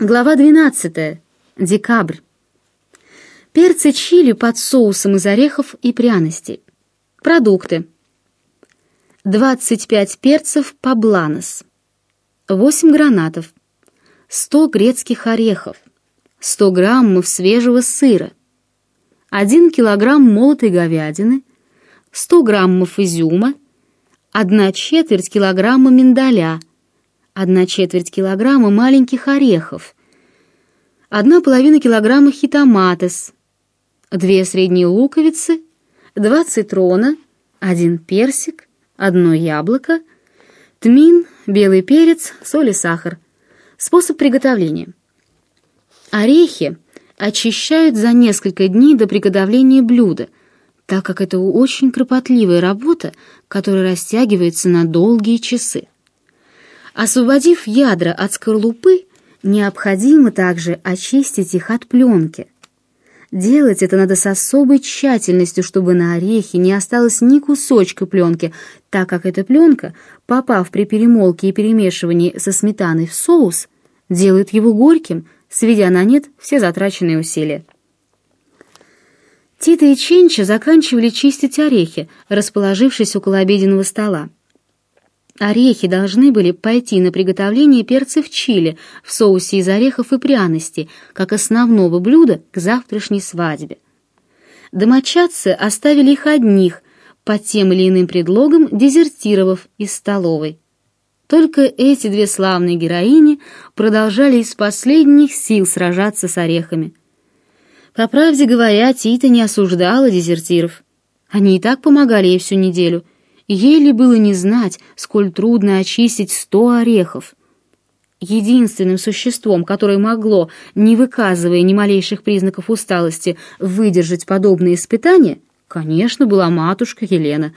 Глава 12. Декабрь. Перцы чили под соусом из орехов и пряностей. Продукты. 25 перцев побланос. 8 гранатов. 100 грецких орехов. 100 граммов свежего сыра. 1 килограмм молотой говядины. 100 граммов изюма. 1 четверть килограмма миндаля – одна четверть килограмма маленьких орехов, одна половина килограмма хитоматес, две средние луковицы, два цитрона, один персик, одно яблоко, тмин, белый перец, соль и сахар. Способ приготовления. Орехи очищают за несколько дней до приготовления блюда, так как это очень кропотливая работа, которая растягивается на долгие часы. Освободив ядра от скорлупы, необходимо также очистить их от пленки. Делать это надо с особой тщательностью, чтобы на орехе не осталось ни кусочка пленки, так как эта пленка, попав при перемолке и перемешивании со сметаной в соус, делает его горьким, сведя на нет все затраченные усилия. Тита и Ченча заканчивали чистить орехи, расположившись около обеденного стола. Орехи должны были пойти на приготовление перцев чили в соусе из орехов и пряностей, как основного блюда к завтрашней свадьбе. Домочадцы оставили их одних, под тем или иным предлогом дезертировав из столовой. Только эти две славные героини продолжали из последних сил сражаться с орехами. По правде говоря, Тита не осуждала дезертиров. Они и так помогали ей всю неделю — Еле было не знать, сколь трудно очистить сто орехов. Единственным существом, которое могло, не выказывая ни малейших признаков усталости, выдержать подобные испытания, конечно, была матушка Елена.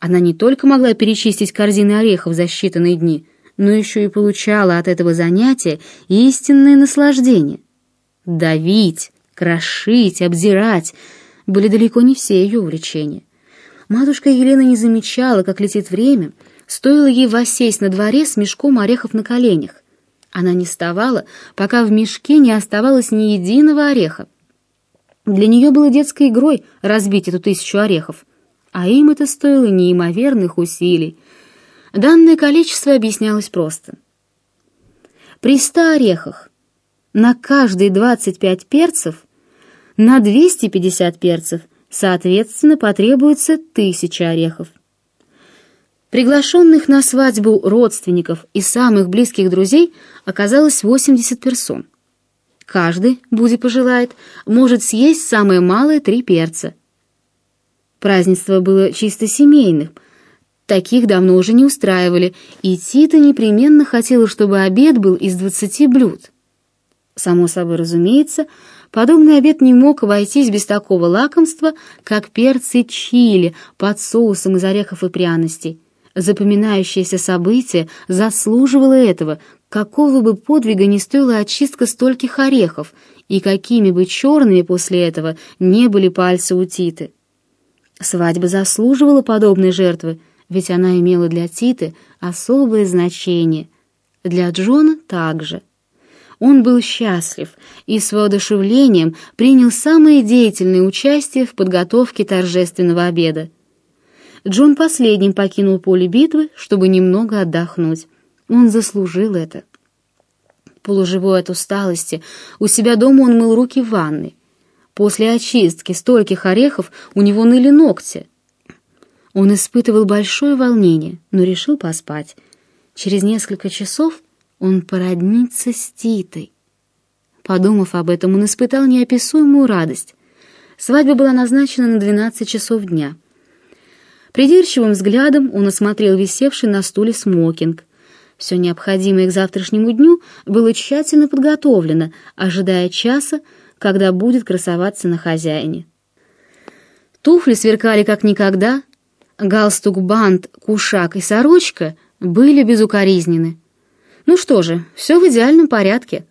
Она не только могла перечистить корзины орехов за считанные дни, но еще и получала от этого занятия истинное наслаждение. Давить, крошить, обдирать были далеко не все ее увлечения. Матушка Елена не замечала, как летит время, стоило ей воссесть на дворе с мешком орехов на коленях. Она не вставала, пока в мешке не оставалось ни единого ореха. Для нее было детской игрой разбить эту тысячу орехов, а им это стоило неимоверных усилий. Данное количество объяснялось просто. При ста орехах на каждые 25 перцев на 250 перцев – Соответственно, потребуется тысяча орехов. Приглашенных на свадьбу родственников и самых близких друзей оказалось 80 персон. Каждый, Буди пожелает, может съесть самое малое три перца. Празднество было чисто семейным, таких давно уже не устраивали, и Тита непременно хотела, чтобы обед был из 20 блюд. Само собой разумеется, Подобный обед не мог обойтись без такого лакомства, как перцы чили под соусом из орехов и пряностей. Запоминающееся событие заслуживало этого, какого бы подвига не стоила очистка стольких орехов, и какими бы черными после этого не были пальцы у Титы. Свадьба заслуживала подобной жертвы, ведь она имела для Титы особое значение. Для Джона также. Он был счастлив и с воодушевлением принял самое деятельное участие в подготовке торжественного обеда. Джон последним покинул поле битвы, чтобы немного отдохнуть. Он заслужил это. Полуживой от усталости, у себя дома он мыл руки в ванной. После очистки стольких орехов у него ныли ногти. Он испытывал большое волнение, но решил поспать. Через несколько часов он породнится с Титой. Подумав об этом, он испытал неописуемую радость. Свадьба была назначена на 12 часов дня. Придирчивым взглядом он осмотрел висевший на стуле смокинг. Все необходимое к завтрашнему дню было тщательно подготовлено, ожидая часа, когда будет красоваться на хозяине. Туфли сверкали как никогда, галстук, бант, кушак и сорочка были безукоризнены. Ну что же, все в идеальном порядке.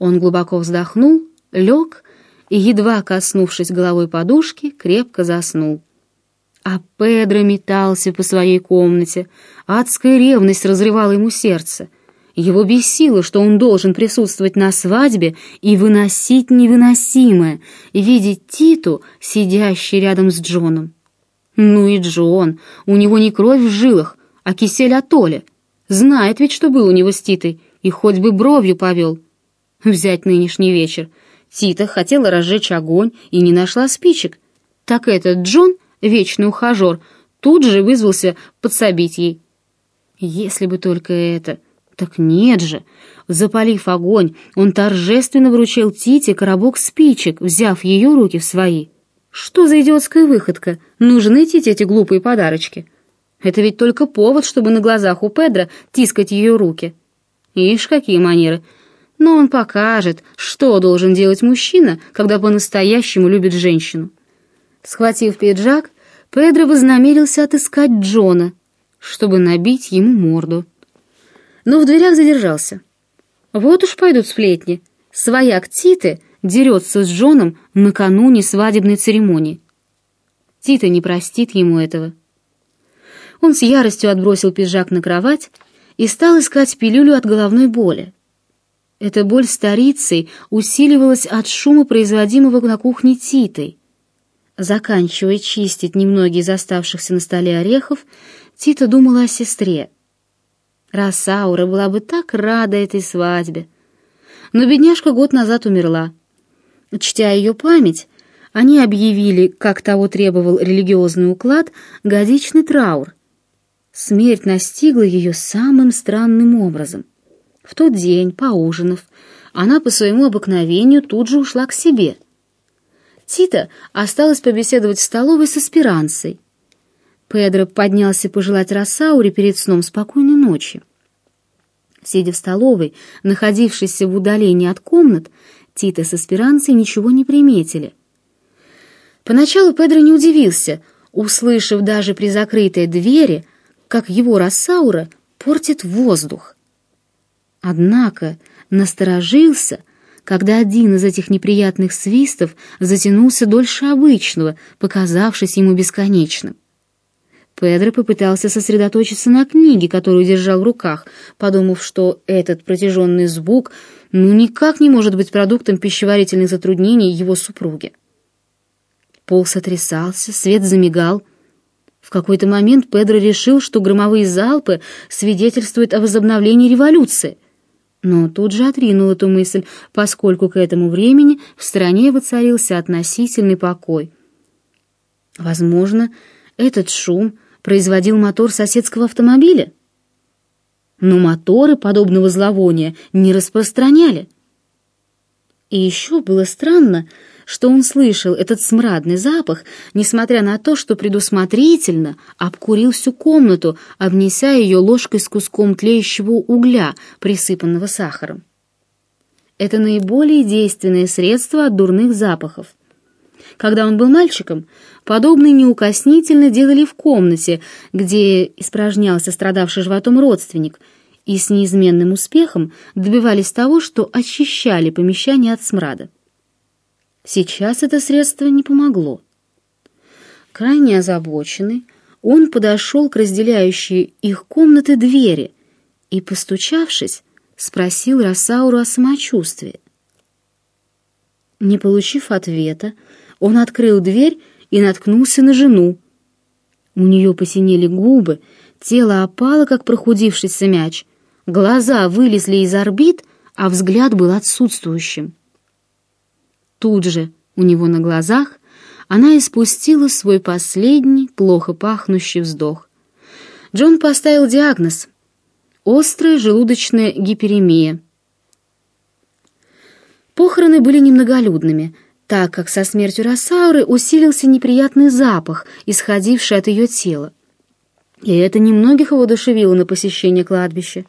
Он глубоко вздохнул, лег и, едва коснувшись головой подушки, крепко заснул. А Педро метался по своей комнате, адская ревность разрывала ему сердце. Его бесило, что он должен присутствовать на свадьбе и выносить невыносимое, видеть Титу, сидящей рядом с Джоном. Ну и Джон, у него не кровь в жилах, а кисель от Оли. Знает ведь, что был у него с Титой, и хоть бы бровью повел. Взять нынешний вечер. Тита хотела разжечь огонь и не нашла спичек. Так этот Джон, вечный ухажер, тут же вызвался подсобить ей. Если бы только это... Так нет же. Запалив огонь, он торжественно вручил Тите коробок спичек, взяв ее руки в свои. Что за идиотская выходка? Нужны Тите эти глупые подарочки. Это ведь только повод, чтобы на глазах у Педра тискать ее руки. Ишь, какие манеры. Но он покажет, что должен делать мужчина, когда по-настоящему любит женщину. Схватив пиджак, Педро вознамерился отыскать Джона, чтобы набить ему морду но в дверях задержался. Вот уж пойдут сплетни. Свояк Титы дерется с Джоном накануне свадебной церемонии. Тита не простит ему этого. Он с яростью отбросил пиджак на кровать и стал искать пилюлю от головной боли. Эта боль старицей усиливалась от шума, производимого на кухне Титой. Заканчивая чистить немногие из оставшихся на столе орехов, Тита думала о сестре — Росаура была бы так рада этой свадьбе. Но бедняжка год назад умерла. Чтя ее память, они объявили, как того требовал религиозный уклад, годичный траур. Смерть настигла ее самым странным образом. В тот день, поужинав, она по своему обыкновению тут же ушла к себе. Тита осталась побеседовать в столовой с аспиранцей, Педро поднялся пожелать Росауре перед сном спокойной ночи. Сидя в столовой, находившейся в удалении от комнат, Тита с Эсперанцей ничего не приметили. Поначалу Педро не удивился, услышав даже при закрытой двери, как его Рассаура портит воздух. Однако насторожился, когда один из этих неприятных свистов затянулся дольше обычного, показавшись ему бесконечным. Педро попытался сосредоточиться на книге, которую держал в руках, подумав, что этот протяженный звук ну никак не может быть продуктом пищеварительных затруднений его супруги. Пол сотрясался, свет замигал. В какой-то момент Педро решил, что громовые залпы свидетельствуют о возобновлении революции. Но тут же отринул эту мысль, поскольку к этому времени в стране воцарился относительный покой. Возможно, этот шум — производил мотор соседского автомобиля. Но моторы подобного зловония не распространяли. И еще было странно, что он слышал этот смрадный запах, несмотря на то, что предусмотрительно обкурил всю комнату, обнеся ее ложкой с куском тлеющего угля, присыпанного сахаром. Это наиболее действенное средство от дурных запахов. Когда он был мальчиком, подобные неукоснительно делали в комнате, где испражнялся страдавший животом родственник, и с неизменным успехом добивались того, что очищали помещение от смрада. Сейчас это средство не помогло. Крайне озабоченный, он подошел к разделяющей их комнаты двери и, постучавшись, спросил Росауру о самочувствии. Не получив ответа, он открыл дверь и наткнулся на жену. У нее посинели губы, тело опало, как прохудившийся мяч, глаза вылезли из орбит, а взгляд был отсутствующим. Тут же у него на глазах она испустила свой последний, плохо пахнущий вздох. Джон поставил диагноз — острая желудочная гиперемия. Похороны были немноголюдными — так как со смертью Росауры усилился неприятный запах, исходивший от ее тела. И это немногих воодушевило на посещение кладбища.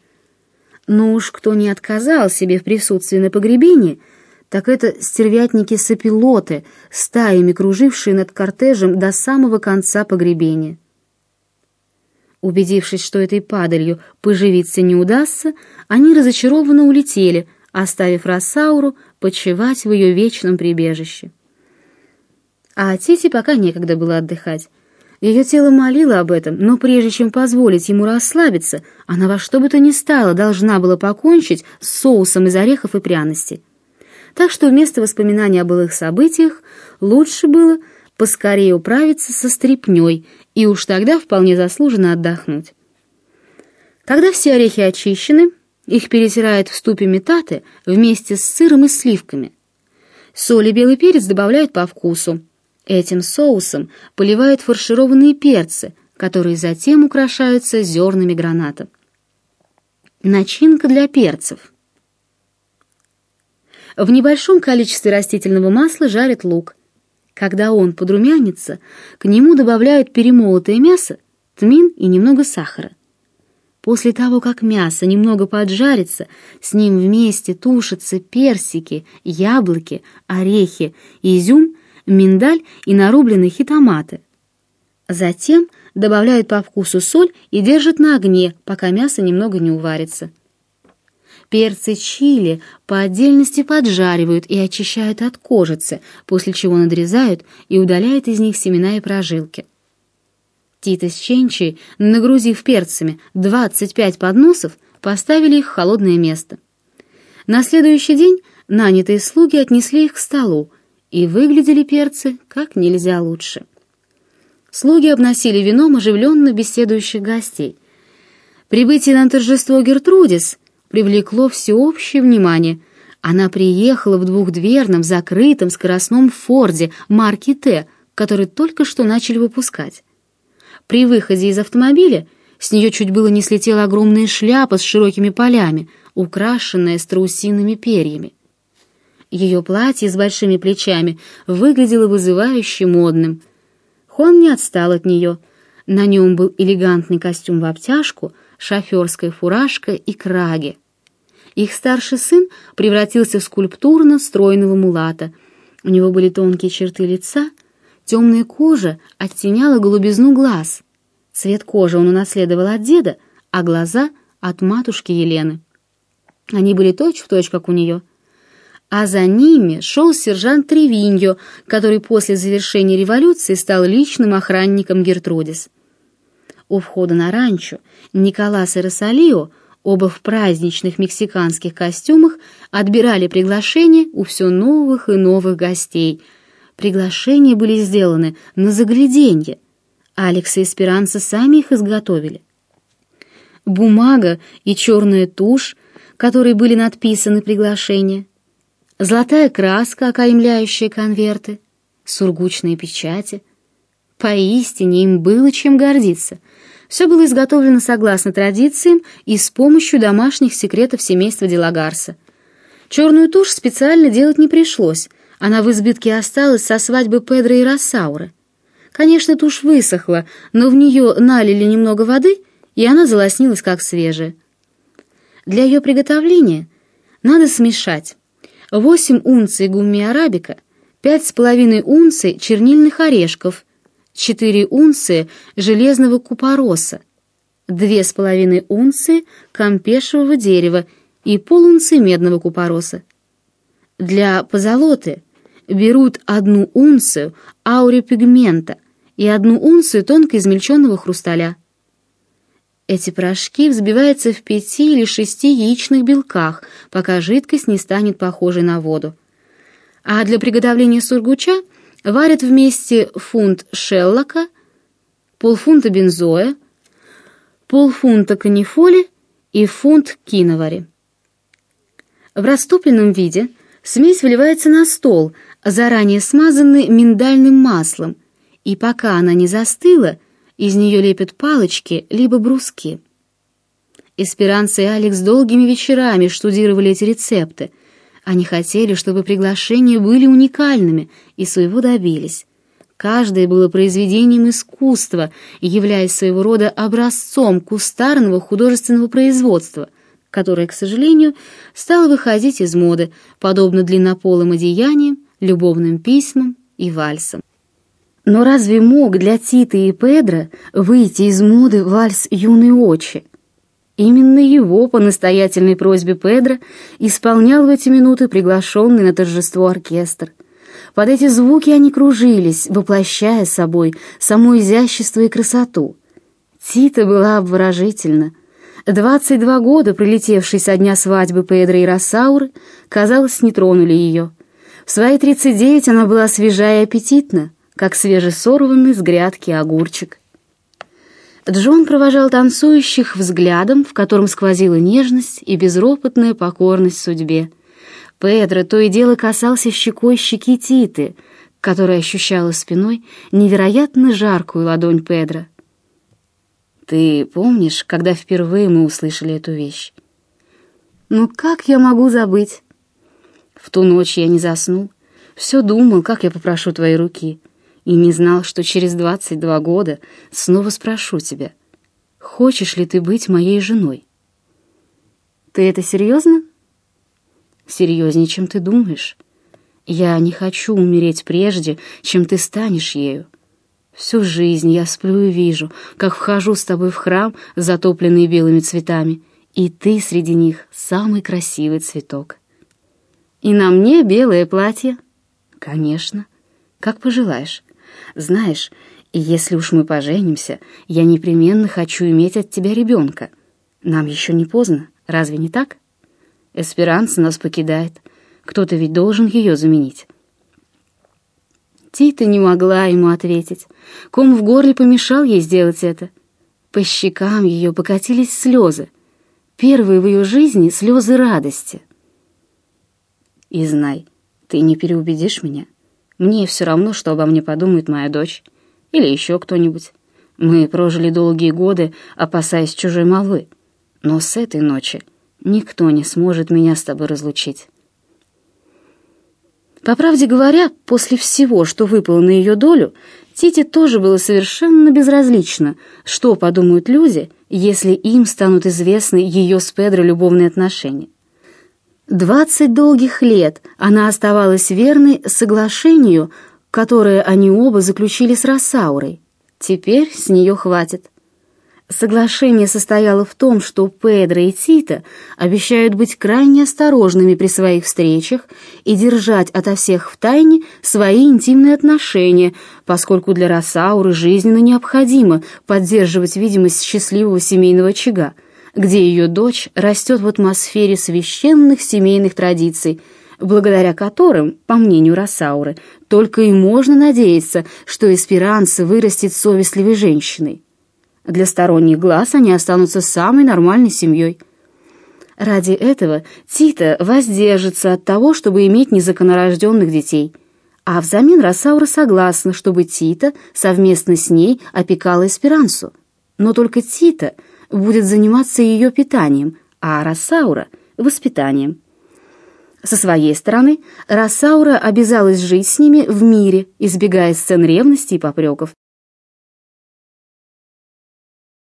Но уж кто не отказал себе в присутствии на погребении, так это стервятники-сопилоты, стаями кружившие над кортежем до самого конца погребения. Убедившись, что этой падалью поживиться не удастся, они разочарованно улетели, оставив Росауру почивать в ее вечном прибежище. А Тите пока некогда было отдыхать. Ее тело молило об этом, но прежде чем позволить ему расслабиться, она во что бы то ни стало должна была покончить с соусом из орехов и пряностей. Так что вместо воспоминаний о былых событиях лучше было поскорее управиться со стряпнёй и уж тогда вполне заслуженно отдохнуть. Когда все орехи очищены, их перетирают в ступе метаты вместе с сыром и сливками. Соль и белый перец добавляют по вкусу. Этим соусом поливают фаршированные перцы, которые затем украшаются зернами граната. Начинка для перцев. В небольшом количестве растительного масла жарят лук. Когда он подрумянится, к нему добавляют перемолотое мясо, тмин и немного сахара. После того, как мясо немного поджарится, с ним вместе тушатся персики, яблоки, орехи, изюм, миндаль и нарубленные хитоматы. Затем добавляют по вкусу соль и держат на огне, пока мясо немного не уварится. Перцы чили по отдельности поджаривают и очищают от кожицы, после чего надрезают и удаляют из них семена и прожилки. Тита с Ченчи, нагрузив перцами 25 подносов, поставили их в холодное место. На следующий день нанятые слуги отнесли их к столу, и выглядели перцы как нельзя лучше. Слуги обносили вином оживленно беседующих гостей. Прибытие на торжество Гертрудис привлекло всеобщее внимание. Она приехала в двухдверном, закрытом скоростном Форде марки Т, который только что начали выпускать. При выходе из автомобиля с нее чуть было не слетела огромная шляпа с широкими полями, украшенная страусиными перьями. Ее платье с большими плечами выглядело вызывающе модным. Хон не отстал от нее. На нем был элегантный костюм в обтяжку, шоферская фуражка и краги. Их старший сын превратился в скульптурно стройного мулата. У него были тонкие черты лица — Темная кожа оттеняла голубизну глаз. Цвет кожи он унаследовал от деда, а глаза — от матушки Елены. Они были точь-в-точь, точь, как у нее. А за ними шел сержант Тревиньо, который после завершения революции стал личным охранником Гертрудис. У входа на ранчо Николас и Росалио, оба в праздничных мексиканских костюмах, отбирали приглашения у все новых и новых гостей — Приглашения были сделаны на загляденье. Алекс и Эсперанца сами их изготовили. Бумага и черная тушь, которой были надписаны приглашения, золотая краска, окаймляющая конверты, сургучные печати. Поистине им было чем гордиться. Все было изготовлено согласно традициям и с помощью домашних секретов семейства Делагарса. Черную тушь специально делать не пришлось, она в избытке осталась со свадьбы Педро и Рассаура. Конечно, тушь высохла, но в нее налили немного воды, и она залоснилась как свежая. Для ее приготовления надо смешать 8 унций гумми арабика, 5,5 унций чернильных орешков, 4 унции железного купороса, 2,5 унции кампешевого дерева и полунции медного купороса. Для позолоты берут одну унцию аурипигмента и одну унцию тонко измельченного хрусталя. Эти порошки взбиваются в пяти или шести яичных белках, пока жидкость не станет похожей на воду. А для приготовления сургуча варят вместе фунт шеллока, полфунта бензоя, полфунта канифоли и фунт киновари. В растопленном виде смесь выливается на стол – заранее смазаны миндальным маслом, и пока она не застыла, из нее лепят палочки либо бруски. Эсперанца и Алекс долгими вечерами штудировали эти рецепты. Они хотели, чтобы приглашения были уникальными, и своего добились. Каждое было произведением искусства, являясь своего рода образцом кустарного художественного производства, которое, к сожалению, стало выходить из моды, подобно длиннополым одеяниям, любовным письмам и вальсам. Но разве мог для Титы и Педро выйти из моды вальс «Юные очи»? Именно его, по настоятельной просьбе Педро, исполнял в эти минуты приглашенный на торжество оркестр. Под эти звуки они кружились, воплощая собой само изящество и красоту. Тита была обворожительна. Двадцать два года, прилетевшие со дня свадьбы Педро и Рассауры, казалось, не тронули ее. В свои тридцать девять она была свежа и аппетитна, как свежесорванный с грядки огурчик. Джон провожал танцующих взглядом, в котором сквозила нежность и безропотная покорность судьбе. Педро то и дело касался щекой щеки Титы, которая ощущала спиной невероятно жаркую ладонь Педро. «Ты помнишь, когда впервые мы услышали эту вещь?» «Ну как я могу забыть?» «В ту ночь я не заснул, все думал, как я попрошу твоей руки, и не знал, что через двадцать два года снова спрошу тебя, хочешь ли ты быть моей женой?» «Ты это серьезно?» «Серьезнее, чем ты думаешь. Я не хочу умереть прежде, чем ты станешь ею. Всю жизнь я сплю и вижу, как вхожу с тобой в храм, затопленный белыми цветами, и ты среди них самый красивый цветок. И на мне белое платье? Конечно. Как пожелаешь. Знаешь, если уж мы поженимся, я непременно хочу иметь от тебя ребенка. Нам еще не поздно, разве не так? Эсперанца нас покидает. Кто-то ведь должен ее заменить. Тита не могла ему ответить. Ком в горле помешал ей сделать это. По щекам ее покатились слезы. Первые в ее жизни слезы радости. И знай, ты не переубедишь меня. Мне все равно, что обо мне подумает моя дочь или еще кто-нибудь. Мы прожили долгие годы, опасаясь чужой молвы. Но с этой ночи никто не сможет меня с тобой разлучить. По правде говоря, после всего, что выпало на ее долю, Тите тоже было совершенно безразлично, что подумают люди, если им станут известны ее с Педро любовные отношения. Двадцать долгих лет она оставалась верной соглашению, которое они оба заключили с Рассаурой. Теперь с нее хватит. Соглашение состояло в том, что Педро и Тита обещают быть крайне осторожными при своих встречах и держать ото всех в тайне свои интимные отношения, поскольку для Росауры жизненно необходимо поддерживать видимость счастливого семейного очага, где ее дочь растет в атмосфере священных семейных традиций, благодаря которым, по мнению Росауры, только и можно надеяться, что Эсперанца вырастет совестливой женщиной. Для сторонних глаз они останутся самой нормальной семьей. Ради этого Тита воздержится от того, чтобы иметь незаконорожденных детей. А взамен Росаура согласна, чтобы Тита совместно с ней опекала Эсперансу. Но только Тита будет заниматься ее питанием, а Росаура — воспитанием. Со своей стороны, Росаура обязалась жить с ними в мире, избегая сцен ревности и попреков.